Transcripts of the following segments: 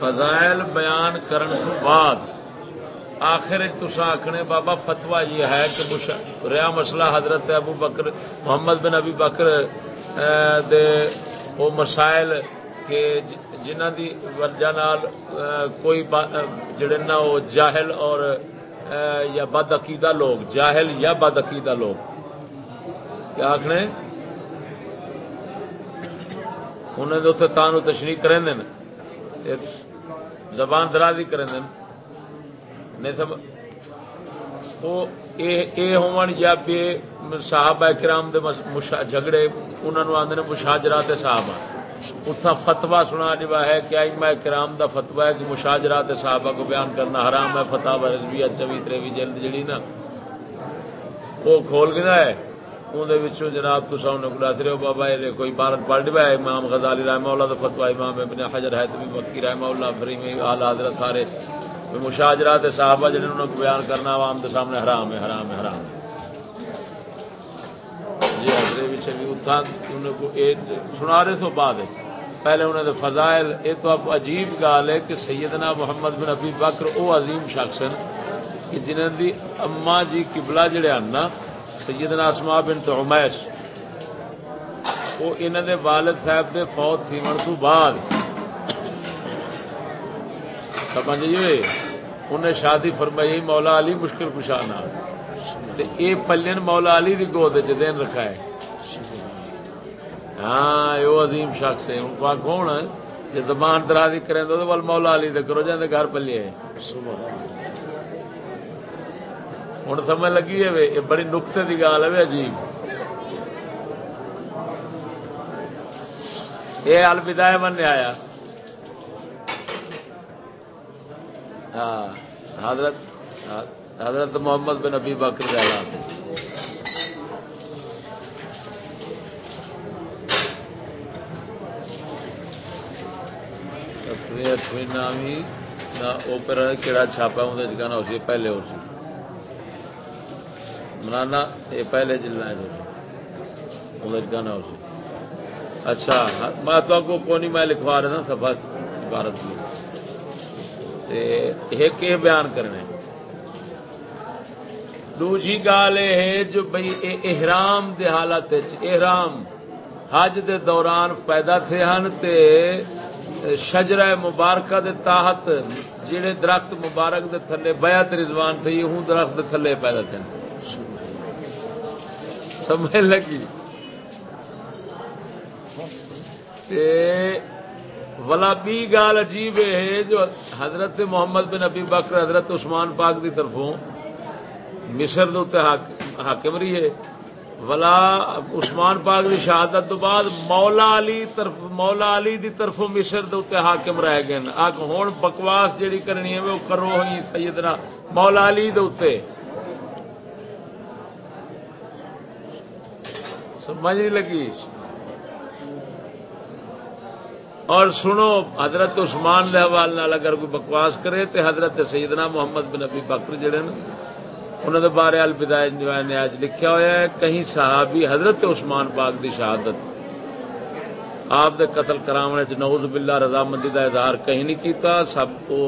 فضائل بیان کرن تو بعد آخر تسا آخنے بابا فتوا یہ ہے کہ رہا مسئلہ حضرت ابو بکر، محمد بن ابی بکر دے وہ مسائل کہ جنہ دی وجہ نال کوئی جڑے نا وہ جاہل اور یا بد عقیدہ لوگ، جاہل یا بد عقیدہ لوگ۔ کیا آخنے انہیں تو اتنے تانوں تشریح کریں زبان درازی کریں یا بے صحابہ کرام دے جھگڑے انہوں آدھے مشاجرات صحابہ۔ اتنا فتوا سنا جا ہے کہ اجما کرام دا فتوا ہے کہ مشاجرات صحابہ کو بیان کرنا حرام ہے۔ فتح رضوی چوی تروی جلد جڑی نا، وہ کھول گیا ہے۔ اندر جناب تو انہیں کو دس رہے ہو بابا، یہ کوئی بھارت پڑھ دیا امام غزالی رحمہ اللہ دا فتوا امام ابن حجر ہے تو وکی رحمہ اللہ، فریم آل حضرت سارے مشاجرات صحابہ جنہیں انہوں کو بیان کرنا، عوام کے سامنے حرام ہے حرام ہے حرام ہے۔ جی حضرت بھی اتھا سنا رہے تو بعد پہلے انہوں نے فضائل یہ تو اب عجیب گال ہے کہ سیدنا محمد بن ابی بکر، او عظیم شخص ہیں کہ جنہوں دی اما جی قبلہ جڑے آنا سیدنا اسما بن تو عمیش وہ انہوں دے والد صاحب دے فوت تھی من تو بعد۔ سمجھ جی انہیں شادی فرمائی، مولا علی مشکل کشا نہ یہ پلین مولا علی دی گود دین رکھا ہے۔ ہاں یہ عظیم شخص ہے۔ ان کو کون ہے؟ جی زبان درازی کریں تو مولا علی دے کرو جاندے گھر پلے ہوں سمجھ لگی ہے یہ بڑی نقطے کی گال ہے عجیب یہ الوداع من آیا ہاں حضرت حضرت محمد بن ابی بکر اعلان نامی اوپر کہڑا چھاپا اندر گانا ہو سی پہلے ہو سی منانا یہ پہلے جلنا ہے گانا ہو سی اچھا میں تو کو کونی میں لکھوا رہا تھا سفا عبارت کی ایک بیان کرنے دوسری گال یہ ہے جو بھائی احرام دے حالت احرام حج دے دوران پیدا تھے ہن تے شجرہ مبارکہ دے تحت جڑے درخت مبارک دے تھلے بیعت رضوان تھے یہ ہوں درخت دے تھلے پیدا تھے۔ سمجھ لگی۔ ولا بی گال عجیب ہے جو حضرت محمد بن ابی بکر، حضرت عثمان پاک دی طرفوں مصر دے حاکم رہی ہے۔ ولا عثمان پاک دی شہادت تو بعد مولا علی طرف، مولا علی دی طرفوں مصر دے حاکم رہ گئے۔ آگ ہوں بکواس جیڑی کرنی ہے وہ کرو ہی سیدنا مولا علی دے سمجھ نہیں لگی۔ اور سنو، حضرت عثمان دے حوالے اگر کوئی بکواس کرے تو حضرت سیدنا محمد بن ابی بکر جڑے نا انہوں نے بارے البدائے نے آج لکھا ہوا ہے، کہیں صحابی حضرت عثمان پاک دی شہادت۔ آپ دے قتل کراونے چ نعوذ باللہ رضا مندی دا اظہار کہیں نہیں کیتا، سب کو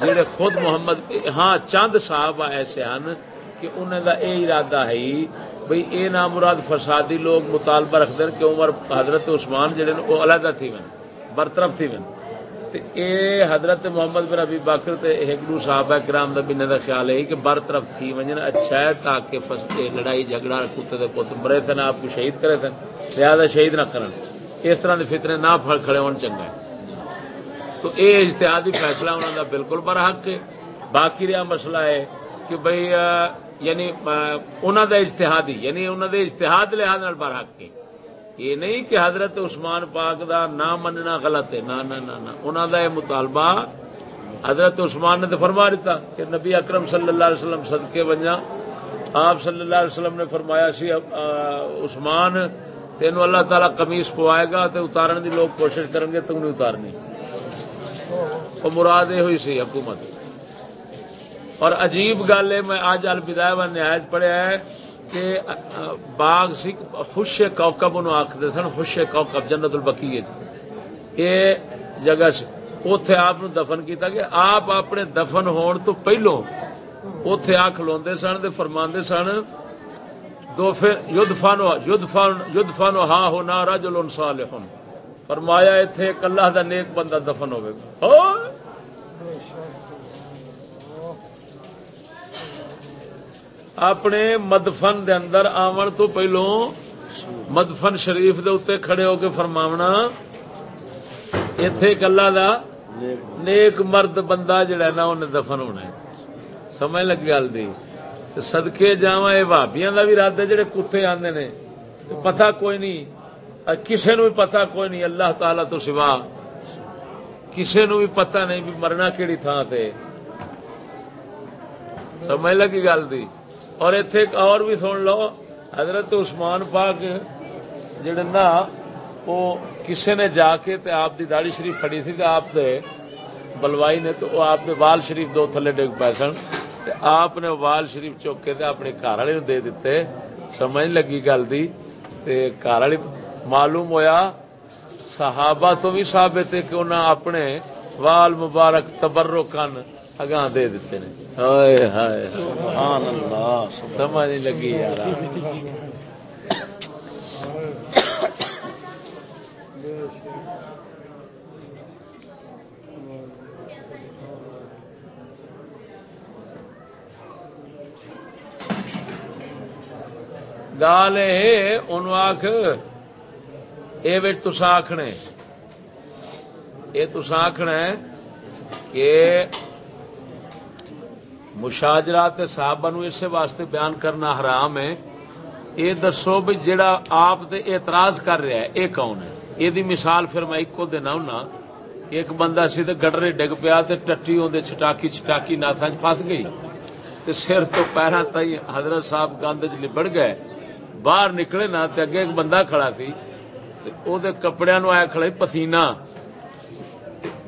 جڑے خود محمد ہاں چند صحابہ ایسے ہیں کہ انہوں دا اے ارادہ ہے بھئی اے نام مراد فسادی لوگ مطالبہ رکھ دیں کہ عمر حضرت عثمان جڑے وہ علیحدہ تھی من برطرف تھی من اے حضرت محمد بن ابی باکر تے ایک صحابہ کرام دا بننے دا خیال ہے کہ برطرف تھی ونجن اچھا ہے تاکہ فستے لڑائی، جھگڑا، کتے دے پوت مرے تھے، نہ آپ کو شہید کرے تھے، لہذا شہید نہ کرن۔ اس طرح دے فتنے نہ پھڑ کھڑے ہون چنگا ہے۔ تو اے اجتہادی فیصلہ انہوں دا بالکل برحق ہے۔ باقی رہا مسئلہ ہے کہ بھئی یعنی انہوں دا اجتہادی یعنی انہوں دے اجتہاد لحاظ برحق ہے۔ یہ نہیں کہ حضرت عثمان پاک دا نہ مننا غلط ہے، نہ انہوں دا یہ مطالبہ حضرت عثمان نے تو فرما دیتا کہ نبی اکرم صلی اللہ علیہ وسلم صدقے بنیا آپ صلی اللہ علیہ وسلم نے فرمایا سی عثمان تین اللہ تعالیٰ کمیس پوائے گا تو اتارن دی لوگ کوشش کریں گے، تم نہیں اتارنی۔ وہ مراد یہ ہوئی سی حکومت۔ اور عجیب گل ہے، میں آج الوداع و نہایت پڑھیا ہے کہ، باغ سی خوش کوکب انہوں آخر سن، خوش کوکب، جنت البکی یہ جگہ سے اتے آپ دفن کیتا گیا۔ آپ اپنے دفن ہون تو پہلو اتے آ کلو سن فرما سن، دو پھر ید فانو ید فان ید فانو ہاں ہونا رجل صالح۔ فرمایا اتے ایک اللہ دا نیک بندہ دفن ہوگا اپنے مدفن دے اندر آمن تو پہلو مدفن شریف دے اتنے کھڑے ہو کے فرماونا اتے کلا دا نیک مرد بندہ جڑا نا انہیں دفن ہونا ہے۔ سمجھ لگ گل دی؟ سدکے جا یہ بھابیا کا بھی رد ہے، جڑے کتے آتے نے۔ پتہ کوئی نہیں کسے نو بھی پتہ کوئی نہیں، اللہ تعالی تو سوا کسے نو بھی پتہ نہیں بھی مرنا کہڑی تھان سے سمجھ لگی گل دی؟ اور اتے اور بھی سن لو، حضرت عثمان پاک جڑے نا، وہ کسے نے جا کے تے آپ دی داڑی شریف پڑی سی آپ دے بلوائی نے تو آپ دے وال شریف دو تھلے ڈگ پائے سن۔ آپ نے وال شریف چوک کے اپنے گھر والے دے دیتے سمجھ لگی گل دی۔ گھر والی معلوم ہویا، صحابہ تو بھی ثابت ہے کہ انہوں اپنے وال مبارک تبرو اگاں دے دیتے ہیں ہائے ہائے سبحان اللہ، سمجھ نہیں لگی یار گال آخ یہ تسا آخنے یہ تسا آخنا کہ مشاجرات صحابہ نو اسے واسطے بیان کرنا حرام ہے۔ یہ دسو بھی جڑا آپ دے اعتراض کر رہا ہے، یہ کون ہے؟ یہ مثال پھر میں ایک دینا ہونا ایک بندہ سی تو گڈرے ڈگ پیا ٹٹی اندر چٹاکی چٹاکی ناتھا پس گئی۔ تے سر تو پیرا تھی حضرت صاحب گند چ لبڑ گئے۔ باہر نکلے نہ اگے ایک بندہ کھڑا سی۔ وہ کپڑے آیا کھڑا پسینہ۔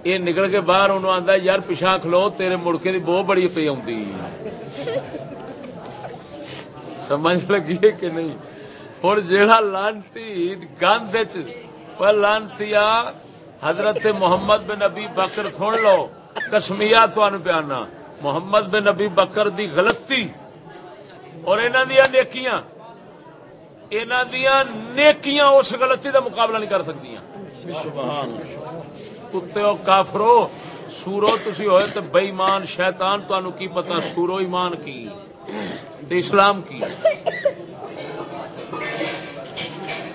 یہ نکل کے باہر انہوں آتا یار پچھا کھلو، تیرے مڑکے کی بہت بڑی پی سمجھ لگی کہ نہیں؟ ہوں جا لانتی گند لانتی حضرت محمد بن نبی بکر سن لو کسمیا پیانا محمد بن نبی بکر دی غلطی۔ اور انہوں دیا نیکیاں۔ انہوں دیا نیکیاں اس غلطی دا مقابلہ نہیں کر سکتی کتے کافرو سورو تھی ہوئے تو بئیمان شیطان تمہوں کی پتا سورو ایمان کی اسلام کی۔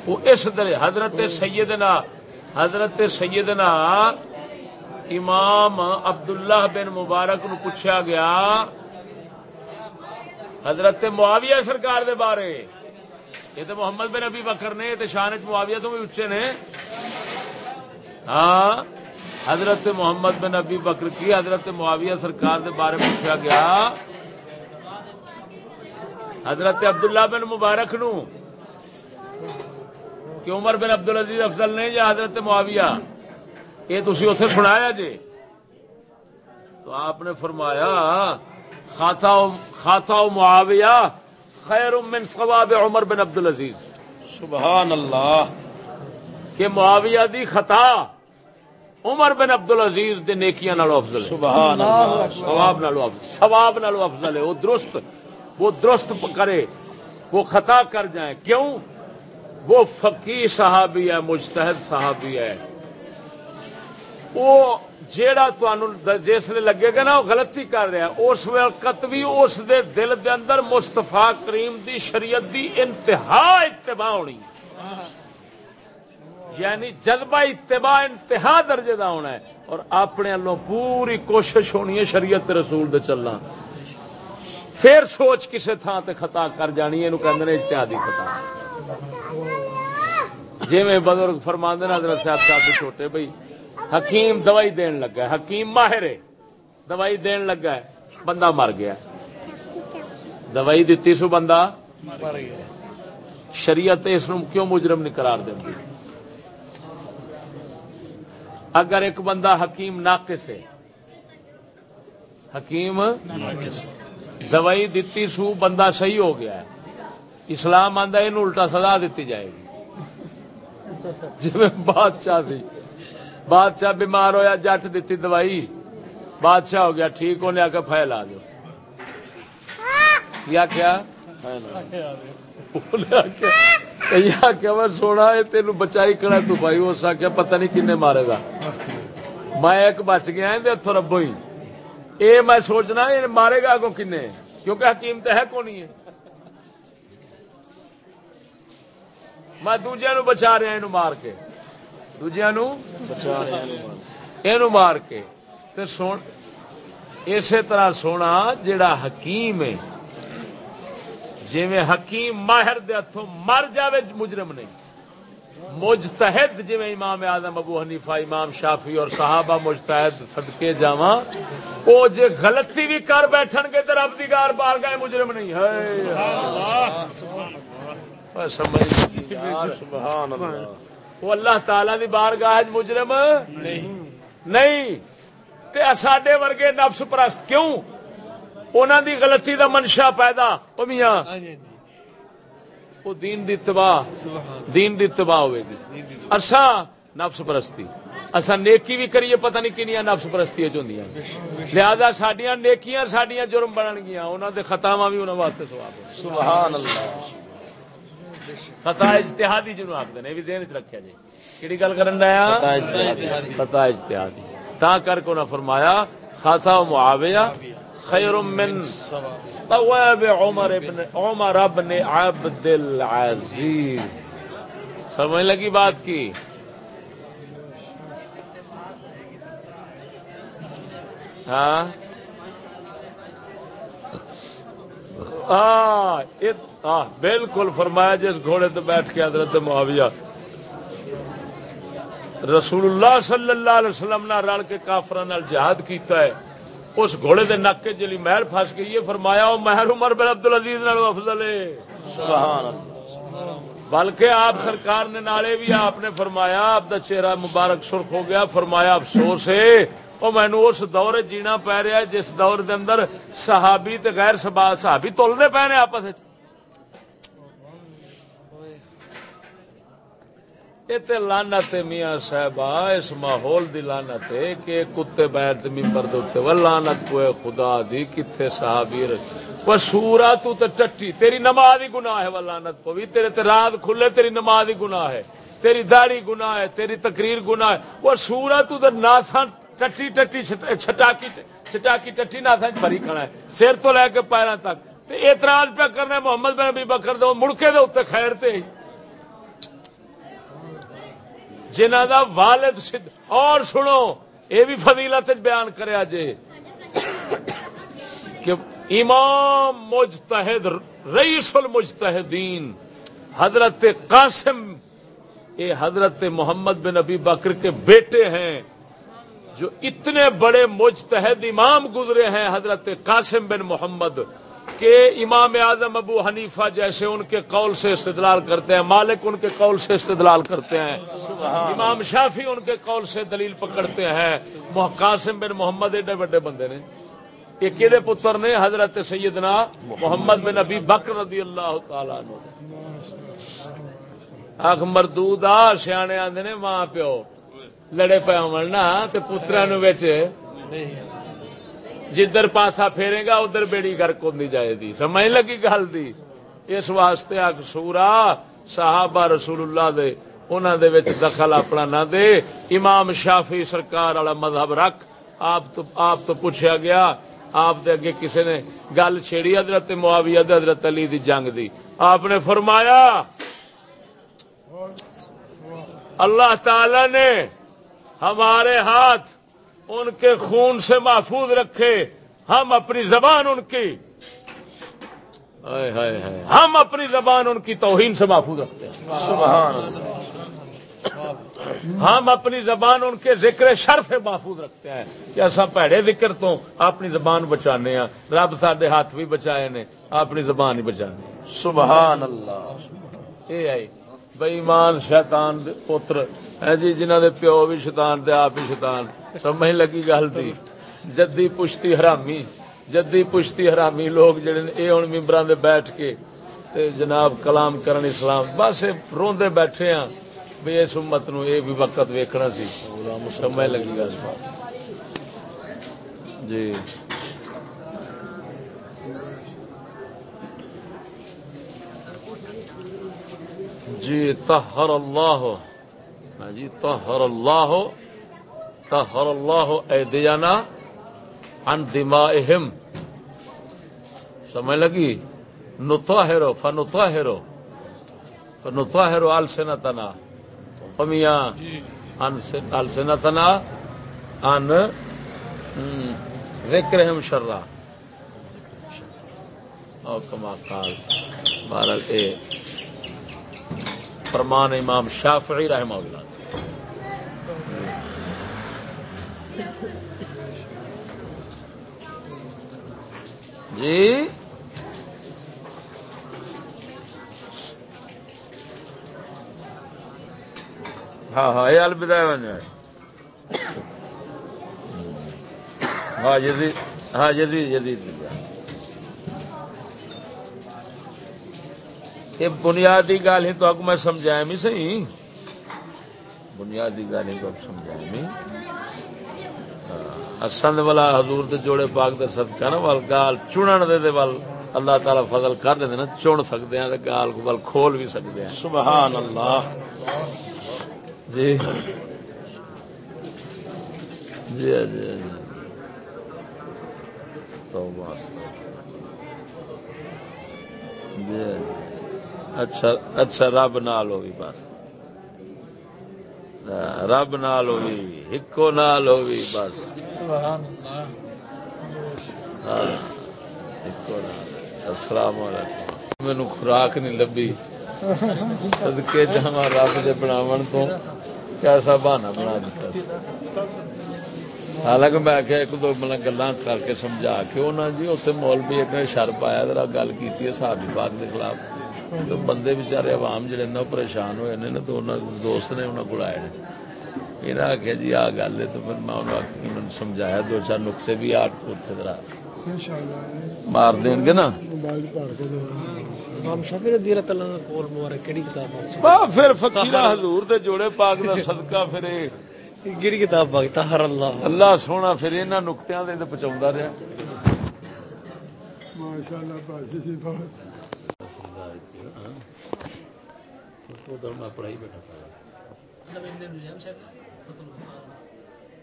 وہ اس در حضرت سیدنا حضرت سیدنا امام عبداللہ بن مبارک نو پوچھا گیا، حضرت معاویہ سرکار دے بارے۔ یہ تو محمد بن ابی بکر نے شان معاویہ تو بھی اچے نے۔ ہاں؟ حضرت محمد بن ابی بکر کی حضرت معاویہ سرکار دے بارے پوچھا گیا۔ حضرت عبداللہ بن مبارک نو کہ عمر بن عبد العزیز افضل نے یا حضرت معاویہ؟ یہ تھی اتے سنایا جی تو آپ نے فرمایا خاتا معاویہ خیر من ثواب عمر بن عبد العزیز سبحان اللہ۔ کہ معاویہ دی خطا عمر بن عبد العزیز دے نیکیاں نالو افضل سبحان اللہ۔ ثواب نالو افضل ثواب نالو افضل ہے۔ وہ درست وہ درست کرے وہ خطا کر جائیں۔ کیوں؟ وہ فقی صحابی ہے مجتہد صحابی ہے۔ وہ جیڑا جس نے لگے گا نا وہ غلطی کر رہا اس وقت بھی اس دے دل دے اندر مستفا کریم دی شریعت دی انتہا اتباع ہونی۔ یعنی جذبہ اتباع انتہا درجے دا ہونا ہے اور اپنے اللہ پوری کوشش ہونی ہے شریعت رسول دے چلنا۔ پھر سوچ کسے تھان تے خطا کر جانی ہے کہ اتحادی خطا۔ جی میں بزرگ فرما حضرت صاحب صاحب چھوٹے بھائی، حکیم دوائی دین لگا ہے۔ حکیم ماہر ہے۔ دوائی دین لگا ہے۔ بندہ مر گیا۔ دوائی دیتی سو بندہ شریعت اس کیوں مجرم نہیں قرار دیں اگر ایک بندہ حکیم ناقص ہے، حکیم دوائی دیتی سو، بندہ صحیح ہو گیا ہے۔ اسلام آدھا یہ الٹا سزا دیتی جائے گی۔ جی بادشاہ تھی۔ بادشاہ بیمار ہویا، جٹ دیتی دوائی۔ بادشاہ ہو گیا، ٹھیک ہونے آ کے فائل آ دو۔ کیا کیا؟ میں سونا ہے تین بچائی کڑا تو بھائی اس آخیا پتہ نہیں کن مارے گا میں ایک بچ گیا اتوں ربو ہی یہ میں سوچنا یہ مارے گا اگوں کن کیونکہ حکیم تو ہے کون ہے میں دوجے نو بچا رہا یہ مار کے دوجیا یہ مار کے سن اسی طرح سونا جڑا حکیم ہے جی حکیم ماہر دے ہاتھوں مر جاوے مجرم نہیں۔ مجتہد جی امام آدم ابو حنیفہ امام شافی اور صحابہ مجتہد صدقے جاوا وہ جے غلطی بھی کر بیٹھن گے تو رب دی گار بار گئے مجرم نہیں۔ ہے وہ اللہ۔ تعالی دی بار گاہ مجرم؟ نہیں۔ نہیں۔ سڈے ورگے نفس پرست کیوں؟ انہوں دی غلطی دا منشا پیدا۔ وہ میاں ہاں جی، ہاں جی۔ وہ دین دی تباہ دین دی تباہ ہوئے گی۔ اصا نفس پرستی۔ اصا نیکی بھی کریے پتہ نہیں کنیا نفس پرستی چاہیے لہذا سڈیا نیکیاں سڈیا جرم بنن گیا انہوں دے خطاوا بھی انہوں واسطے سواب سبحان اللہ۔ خطا اجتہادی جنوب آخر یہ بھی ذہن چ رکھا جی۔ کہڑی گل کرن دیا خطا اجتہادی۔ تا کر کے انہیں فرمایا خاصا معاویہ۔ خیر من ثواب عمر ابن عمر ابن عبد العزیز۔ سمجھ لگی بات کی؟ ہاں؟ ہاں, ہاں، بالکل فرمایا جس گھوڑے تو بیٹھ کے حضرت معاویہ۔ رسول اللہ صلی اللہ علیہ وسلم نہ رل کے کافر جہاد کیتا ہے۔ اس گھوڑے دے نک کے جلی محل پھس گئی ہے فرمایا وہ مہر عمر بن عبد العزیز افضل بلکہ آپ سرکار نے نالے بھی آپ نے فرمایا آپ دا چہرہ مبارک سرخ ہو گیا۔ فرمایا افسوس ہے۔ وہ مینو اس دور جینا پی رہا ہے جس دور دے اندر صحابی تے غیر صحابی تولنے پے نے آپس یہ لانت میاں صاحب اس ماحول دی لانت ہے کہ کتے بیت ممبر دے وہ لانت کوئی خدا دی کتنے صحابی وہ سورا تو تے ٹٹی تیری نماز ہی گناہ ہے وہ لانت پوی تیرے تے رات کھلے، تیری نماز ہی گناہ ہے۔ تیری داڑھی گناہ ہے، تیری تقریر گناہ ہے۔ وہ سورا تو تے ناسا ٹٹی ٹٹی چھٹاکی چھٹاکی ٹٹی ناسا بھری کھڑا ہے۔ سر تو لے کے پیروں تک۔ اعتراض پہ کرنا محمد بن ابی بکر دے مڑکے دے اتنے خیر تے ہی جنہ دا والد سد اور سنو یہ بھی فضیلت بیان کریا جے کہ امام مجتہد، رئیس المجتہدین، حضرت قاسم یہ حضرت محمد بن ابی بکر کے بیٹے ہیں، جو اتنے بڑے مجتہد امام گزرے ہیں، حضرت قاسم بن محمد۔ کہ امام اعظم ابو حنیفہ جیسے ان کے قول سے استدلال کرتے ہیں مالک ان کے قول سے استدلال کرتے ہیں امام شافی ان کے قول سے دلیل پکڑتے ہیں۔ قاسم بن محمد ایڈے بڑے بندے نے۔ یہ کہڑے پتر نے حضرت سیدنا محمد بن ابی بکر رضی اللہ تعالی آخ مردود آ سیانے آدھے نے ماں پیو لڑے پہ ہونا تو پترا جدھر پاسا پھیرے گا، ادھر بیڑی گرک ہوتی جائے گی سمجھ لگی گل دی؟ اس واسطے سورا صحابہ رسول اللہ دے انہوں دے وچ دخل اپنا نہ دے۔ امام شافی سرکار والا مذہب رکھ۔ آپ تو آپ تو پوچھا گیا، آپ دے اگے کسی نے گل چھیڑی حضرت معاویہ دے، حضرت علی دی جنگ دی۔ آپ نے فرمایا، اللہ تعالی نے ہمارے ہاتھ ان کے خون سے محفوظ رکھے۔ ہم اپنی زبان ان کی۔ ہم اپنی زبان ان کی توہین سے محفوظ رکھتے ہیں۔ ہم اپنی زبان ان کے ذکر شر سے محفوظ رکھتے ہیں۔ کہ ایسا پیڑے ذکر تو اپنی زبان بچانے ہیں۔ رب سڈے ہاتھ بھی بچائے نے اپنی زبان ہی بچانے سبحان اللہ یہ آئی بےمان شیطان پوتر ہے جی جنہ دے پیو بھی شیطان دے آپ ہی شیطان۔ سمجھ لگی گل تھی جدی پشتی حرامی، جدی پشتی حرامی لوگ جڑے اے ہوں ممبران دے بیٹھ کے تے جناب کلام کرن اسلام۔ بس روندے بیٹھے ہاں۔ بھی اس امت نو یہ بھی وقت ویکنا سی۔ سمجھ لگی گا جی۔ جی تہر اللہ۔ ہاں جی تہر اللہ۔ تہر اللہ اے دیانا ان دماءہم سمجھ لگی؟ نطاہرو فنطاہرو فنطاہرو السنتنا فمیاں السنتنا ان ذکرہم شرہ او کما قال، بہرحال اے فرمان امام شافعی رحمہ اللہ۔ جی؟ ہاں ہاں یہ الوداع بن جائے ہاں جدید ہاں جدید جدید۔ یہ بنیادی گل ہی تو اگ میں سمجھایا بھی صحیح؟ بنیادی گل ہی تو سمجھایا بھی سند والا حضور دے جوڑے پاک دے صدقہ نا وال گال چنن دے دے وال اللہ تعالی فضل کر دے نا چن سکتے ہیں گال کو وال کھول بھی سکتے ہیں سبحان اللہ۔ جی۔ جی جی جی۔ تو جی اچھا اچھا رب نال ہوگی بس۔ رب نال ہوگی ہکو نال ہوگی بس۔ سبحان اللہ. السلام علیکم. مینو خوراک نہیں لبھی. سدکے جا رب کے بناو تو کیسا بہانا بنا دیتا حالانکہ میں آخیا ایک دو مطلب گلا کر کے سمجھا کے انہوں جی اتنے مول بھی ایک شر پایا ذرا گل کی صحابی پاک کے خلاف۔ بندے بچارے عوام جڑے نا پریشان ہوئے نے، تو دوست نے انہوں کو آئے انہیں آخیا جی آ گل ہے تو پھر میں انہوں سمجھایا دو چار نقطے بھی آ اتنے ذرا مار دیں گے نا؟ پھر فقیر حضور دے جوڑے پاک دا صدقہ پھر گیڑی کتاب بھگتا ہر اللہ۔ اللہ سونا پھر انہاں نقطیاں دے پہنچاوندا رہیا۔ ماشاءاللہ باسی سی بہت ادھر میں پڑھائی بیٹھا تھا۔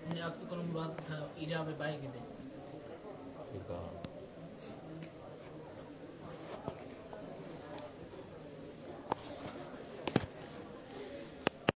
مراد تھا ایجاب بائی کے دے ٹھیک ہے۔